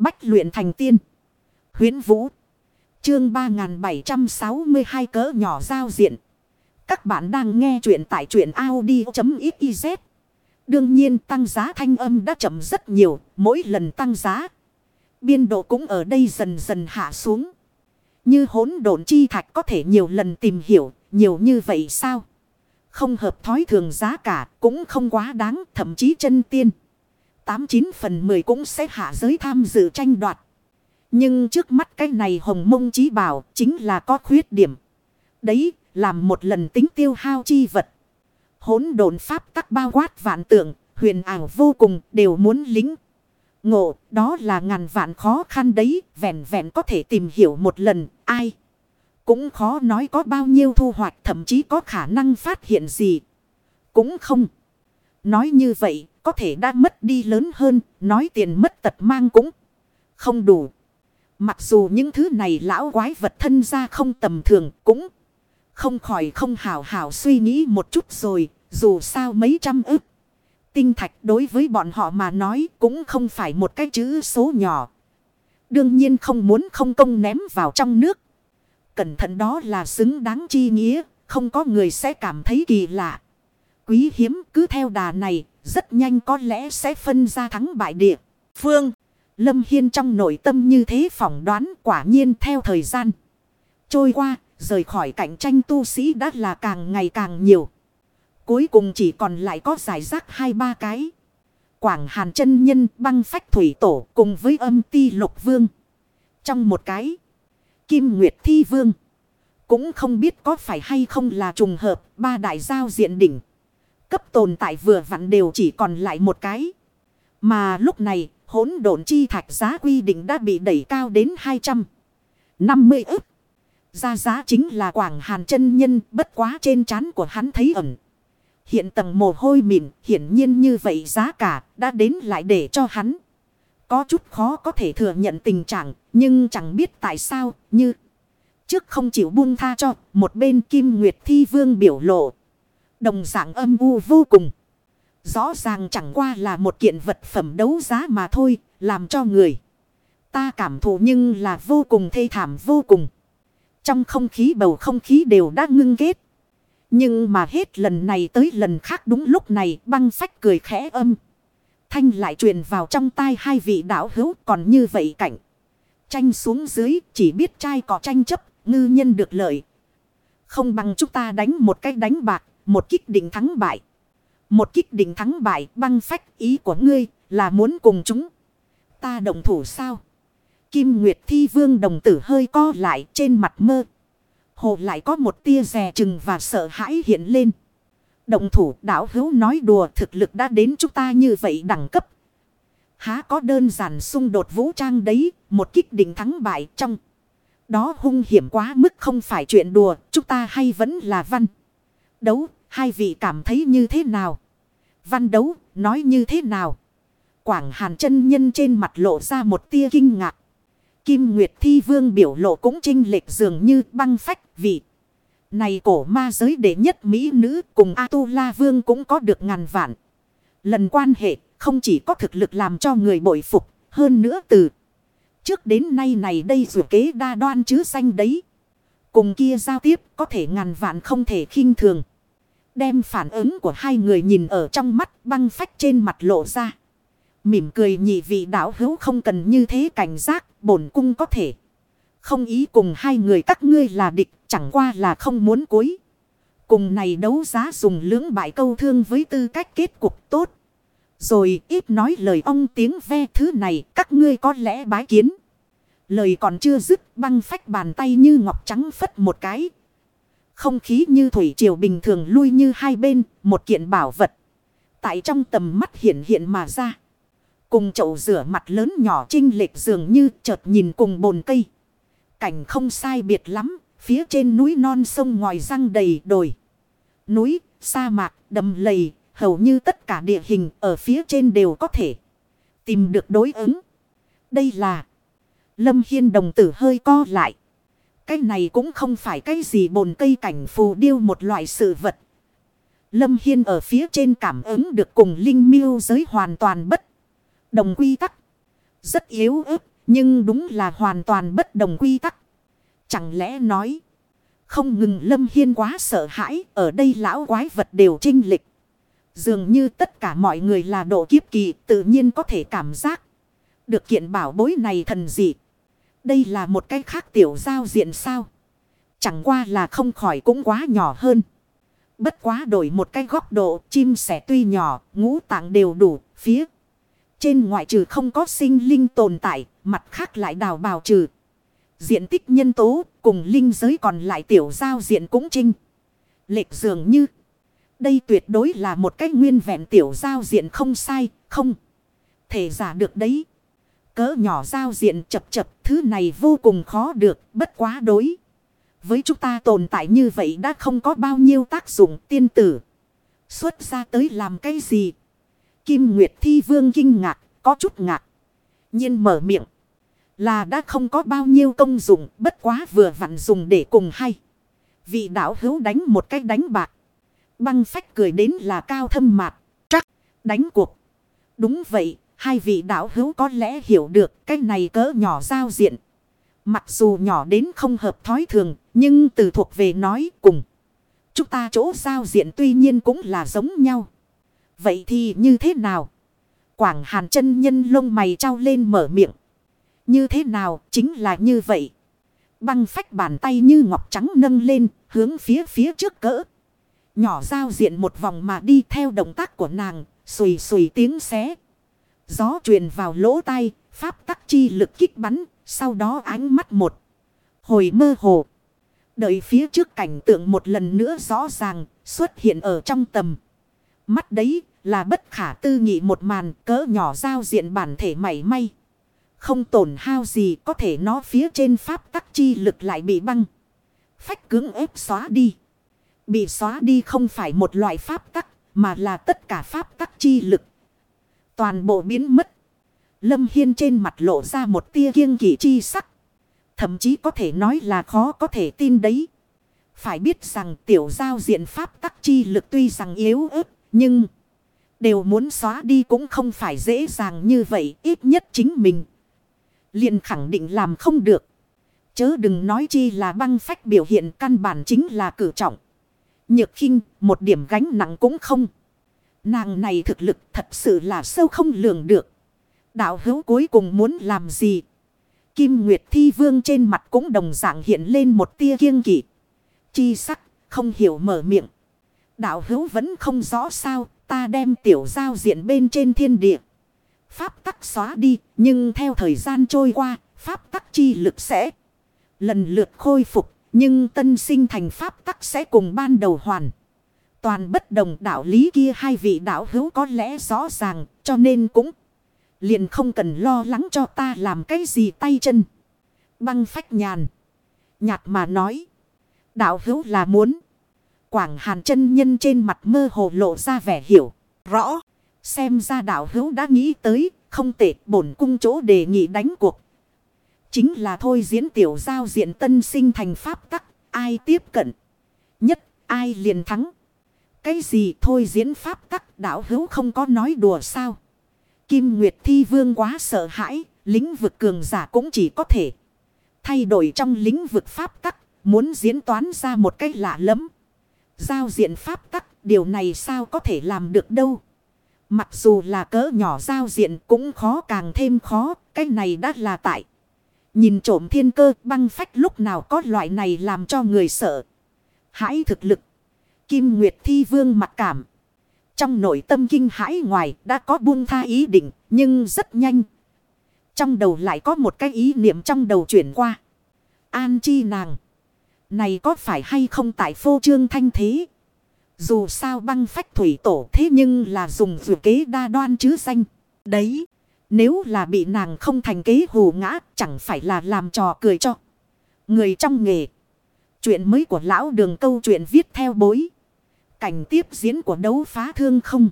Bách luyện thành tiên. Huyến Vũ. Chương 3762 cỡ nhỏ giao diện. Các bạn đang nghe truyện tại truyện Audi.xyz. Đương nhiên tăng giá thanh âm đã chậm rất nhiều. Mỗi lần tăng giá. Biên độ cũng ở đây dần dần hạ xuống. Như hỗn độn chi thạch có thể nhiều lần tìm hiểu. Nhiều như vậy sao? Không hợp thói thường giá cả cũng không quá đáng. Thậm chí chân tiên. 89 phần 10 cũng sẽ hạ giới tham dự tranh đoạt. Nhưng trước mắt cái này hồng mông chí bảo chính là có khuyết điểm. Đấy, làm một lần tính tiêu hao chi vật. Hốn đồn pháp tắc bao quát vạn tượng, huyền ảo vô cùng đều muốn lính. Ngộ, đó là ngàn vạn khó khăn đấy, vẹn vẹn có thể tìm hiểu một lần, ai. Cũng khó nói có bao nhiêu thu hoạch, thậm chí có khả năng phát hiện gì. Cũng không. Nói như vậy, có thể đã mất đi lớn hơn, nói tiền mất tật mang cũng không đủ. Mặc dù những thứ này lão quái vật thân ra không tầm thường cũng không khỏi không hảo hảo suy nghĩ một chút rồi, dù sao mấy trăm ức. Tinh thạch đối với bọn họ mà nói cũng không phải một cái chữ số nhỏ. Đương nhiên không muốn không công ném vào trong nước. Cẩn thận đó là xứng đáng chi nghĩa, không có người sẽ cảm thấy kỳ lạ. Quý hiếm cứ theo đà này, rất nhanh có lẽ sẽ phân ra thắng bại địa. Phương, Lâm Hiên trong nội tâm như thế phỏng đoán quả nhiên theo thời gian. Trôi qua, rời khỏi cạnh tranh tu sĩ đã là càng ngày càng nhiều. Cuối cùng chỉ còn lại có giải rác hai ba cái. Quảng Hàn chân Nhân băng phách thủy tổ cùng với âm ti lục vương. Trong một cái, Kim Nguyệt Thi Vương. Cũng không biết có phải hay không là trùng hợp ba đại giao diện đỉnh. Cấp tồn tại vừa vặn đều chỉ còn lại một cái. Mà lúc này, hỗn độn chi thạch giá quy định đã bị đẩy cao đến 250 ức. Ra giá chính là quảng hàn chân nhân, bất quá trên trán của hắn thấy ẩn. Hiện tầng mồ hôi mịn, hiển nhiên như vậy giá cả đã đến lại để cho hắn. Có chút khó có thể thừa nhận tình trạng, nhưng chẳng biết tại sao, như trước không chịu buông tha cho, một bên kim nguyệt thi vương biểu lộ. Đồng dạng âm u vô cùng. Rõ ràng chẳng qua là một kiện vật phẩm đấu giá mà thôi, làm cho người. Ta cảm thụ nhưng là vô cùng thê thảm vô cùng. Trong không khí bầu không khí đều đã ngưng kết. Nhưng mà hết lần này tới lần khác đúng lúc này băng phách cười khẽ âm. Thanh lại truyền vào trong tai hai vị đạo hữu còn như vậy cảnh. Tranh xuống dưới chỉ biết trai có tranh chấp, ngư nhân được lợi. Không bằng chúng ta đánh một cách đánh bạc, một kích định thắng bại. Một kích định thắng bại băng phách ý của ngươi là muốn cùng chúng. Ta đồng thủ sao? Kim Nguyệt Thi Vương đồng tử hơi co lại trên mặt mơ. Hồ lại có một tia rè chừng và sợ hãi hiện lên. Động thủ đảo hữu nói đùa thực lực đã đến chúng ta như vậy đẳng cấp. Há có đơn giản xung đột vũ trang đấy, một kích định thắng bại trong. Đó hung hiểm quá mức không phải chuyện đùa, chúng ta hay vẫn là văn. Đấu, hai vị cảm thấy như thế nào? Văn đấu, nói như thế nào? Quảng Hàn chân nhân trên mặt lộ ra một tia kinh ngạc. Kim Nguyệt Thi Vương biểu lộ cũng trinh lệch dường như băng phách vị. Này cổ ma giới đệ nhất Mỹ nữ cùng A-tu-la Vương cũng có được ngàn vạn. Lần quan hệ không chỉ có thực lực làm cho người bội phục, hơn nữa từ trước đến nay này đây dù kế đa đoan chứ xanh đấy. Cùng kia giao tiếp có thể ngàn vạn không thể khinh thường. Đem phản ứng của hai người nhìn ở trong mắt băng phách trên mặt lộ ra. Mỉm cười nhị vị đạo hữu không cần như thế cảnh giác, bổn cung có thể. Không ý cùng hai người các ngươi là địch, chẳng qua là không muốn cuối. Cùng này đấu giá dùng lưỡng bại câu thương với tư cách kết cục tốt. Rồi ít nói lời ông tiếng ve thứ này các ngươi có lẽ bái kiến. Lời còn chưa dứt băng phách bàn tay như ngọc trắng phất một cái. Không khí như thủy triều bình thường lui như hai bên, một kiện bảo vật. Tại trong tầm mắt hiện hiện mà ra. Cùng chậu rửa mặt lớn nhỏ trinh lệch dường như chợt nhìn cùng bồn cây. Cảnh không sai biệt lắm, phía trên núi non sông ngoài răng đầy đồi. Núi, sa mạc, đầm lầy, hầu như tất cả địa hình ở phía trên đều có thể tìm được đối ứng. Đây là Lâm Hiên đồng tử hơi co lại. Cái này cũng không phải cái gì bồn cây cảnh phù điêu một loại sự vật. Lâm Hiên ở phía trên cảm ứng được cùng Linh miêu giới hoàn toàn bất. Đồng quy tắc. Rất yếu ớt, nhưng đúng là hoàn toàn bất đồng quy tắc. Chẳng lẽ nói. Không ngừng Lâm Hiên quá sợ hãi. Ở đây lão quái vật đều trinh lịch. Dường như tất cả mọi người là độ kiếp kỳ. Tự nhiên có thể cảm giác. Được kiện bảo bối này thần dị. Đây là một cái khác tiểu giao diện sao. Chẳng qua là không khỏi cũng quá nhỏ hơn. Bất quá đổi một cái góc độ chim sẻ tuy nhỏ, ngũ tạng đều đủ, phía. Trên ngoại trừ không có sinh linh tồn tại, mặt khác lại đào bào trừ. Diện tích nhân tố cùng linh giới còn lại tiểu giao diện cũng trinh. Lệch dường như. Đây tuyệt đối là một cách nguyên vẹn tiểu giao diện không sai, không. Thể giả được đấy. Cỡ nhỏ giao diện chập chập thứ này vô cùng khó được, bất quá đối. Với chúng ta tồn tại như vậy đã không có bao nhiêu tác dụng tiên tử. Xuất ra tới làm cái gì? Kim Nguyệt Thi Vương kinh ngạc, có chút ngạc. nhiên mở miệng. Là đã không có bao nhiêu công dụng, bất quá vừa vặn dùng để cùng hay. Vị đạo hữu đánh một cách đánh bạc. Băng phách cười đến là cao thâm mạc, chắc, đánh cuộc. Đúng vậy, hai vị đạo hữu có lẽ hiểu được cái này cỡ nhỏ giao diện. Mặc dù nhỏ đến không hợp thói thường, nhưng từ thuộc về nói cùng. Chúng ta chỗ giao diện tuy nhiên cũng là giống nhau. Vậy thì như thế nào? Quảng hàn chân nhân lông mày trao lên mở miệng. Như thế nào chính là như vậy. Băng phách bàn tay như ngọc trắng nâng lên hướng phía phía trước cỡ. Nhỏ giao diện một vòng mà đi theo động tác của nàng. Xùi xùi tiếng xé. Gió truyền vào lỗ tai. Pháp tắc chi lực kích bắn. Sau đó ánh mắt một. Hồi mơ hồ. Đợi phía trước cảnh tượng một lần nữa rõ ràng, xuất hiện ở trong tầm. Mắt đấy là bất khả tư nghị một màn cỡ nhỏ giao diện bản thể mảy may. Không tổn hao gì có thể nó phía trên pháp tắc chi lực lại bị băng. Phách cứng ép xóa đi. Bị xóa đi không phải một loại pháp tắc, mà là tất cả pháp tắc chi lực. Toàn bộ biến mất. Lâm Hiên trên mặt lộ ra một tia kiêng kỵ chi sắc. Thậm chí có thể nói là khó có thể tin đấy. Phải biết rằng tiểu giao diện pháp tắc chi lực tuy rằng yếu ớt, nhưng đều muốn xóa đi cũng không phải dễ dàng như vậy. Ít nhất chính mình liền khẳng định làm không được. Chớ đừng nói chi là băng phách biểu hiện căn bản chính là cử trọng. Nhược khinh, một điểm gánh nặng cũng không. Nàng này thực lực thật sự là sâu không lường được. Đạo hữu cuối cùng muốn làm gì? Kim Nguyệt Thi Vương trên mặt cũng đồng dạng hiện lên một tia kiêng kỵ. Chi sắc, không hiểu mở miệng. Đạo hữu vẫn không rõ sao, ta đem tiểu giao diện bên trên thiên địa. Pháp tắc xóa đi, nhưng theo thời gian trôi qua, pháp tắc chi lực sẽ lần lượt khôi phục, nhưng tân sinh thành pháp tắc sẽ cùng ban đầu hoàn. Toàn bất đồng đạo lý kia hai vị đạo hữu có lẽ rõ ràng, cho nên cũng liền không cần lo lắng cho ta làm cái gì tay chân. Băng phách nhàn. Nhạt mà nói. Đạo hữu là muốn. Quảng hàn chân nhân trên mặt mơ hồ lộ ra vẻ hiểu. Rõ. Xem ra đạo hữu đã nghĩ tới. Không tệ bổn cung chỗ đề nghị đánh cuộc. Chính là thôi diễn tiểu giao diện tân sinh thành pháp tắc. Ai tiếp cận. Nhất ai liền thắng. Cái gì thôi diễn pháp tắc đảo hữu không có nói đùa sao. Kim Nguyệt Thi Vương quá sợ hãi. Lĩnh vực cường giả cũng chỉ có thể. Thay đổi trong lĩnh vực pháp tắc. Muốn diễn toán ra một cách lạ lẫm Giao diện pháp tắc. Điều này sao có thể làm được đâu. Mặc dù là cỡ nhỏ giao diện cũng khó càng thêm khó. Cái này đã là tại. Nhìn trộm thiên cơ, băng phách lúc nào có loại này làm cho người sợ. Hãi thực lực. Kim Nguyệt Thi Vương mặt cảm. Trong nội tâm kinh hãi ngoài đã có buông tha ý định. Nhưng rất nhanh. Trong đầu lại có một cái ý niệm trong đầu chuyển qua. An chi nàng. Này có phải hay không tại phô trương thanh thế? Dù sao băng phách thủy tổ thế nhưng là dùng dự kế đa đoan chứ danh. Đấy, nếu là bị nàng không thành kế hù ngã chẳng phải là làm trò cười cho. Người trong nghề. Chuyện mới của lão đường câu chuyện viết theo bối. Cảnh tiếp diễn của đấu phá thương không.